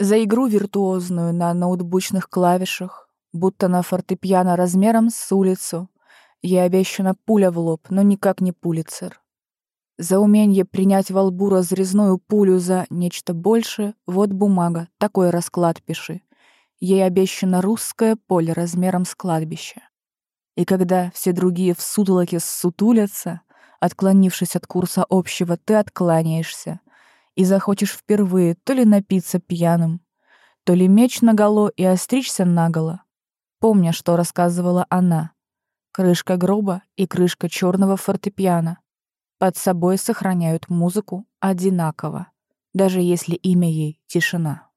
За игру виртуозную на ноутбучных клавишах, будто на фортепиано размером с улицу, я обещана пуля в лоб, но никак не пулицер. За умение принять во лбу разрезную пулю за нечто большее, вот бумага, такой расклад пиши. Ей обещано русское поле размером с кладбище. И когда все другие в сутолоке ссутулятся, отклонившись от курса общего, ты откланяешься и захочешь впервые то ли напиться пьяным, то ли меч наголо и остричься наголо. Помня, что рассказывала она. Крышка гроба и крышка черного фортепиано под собой сохраняют музыку одинаково, даже если имя ей — тишина.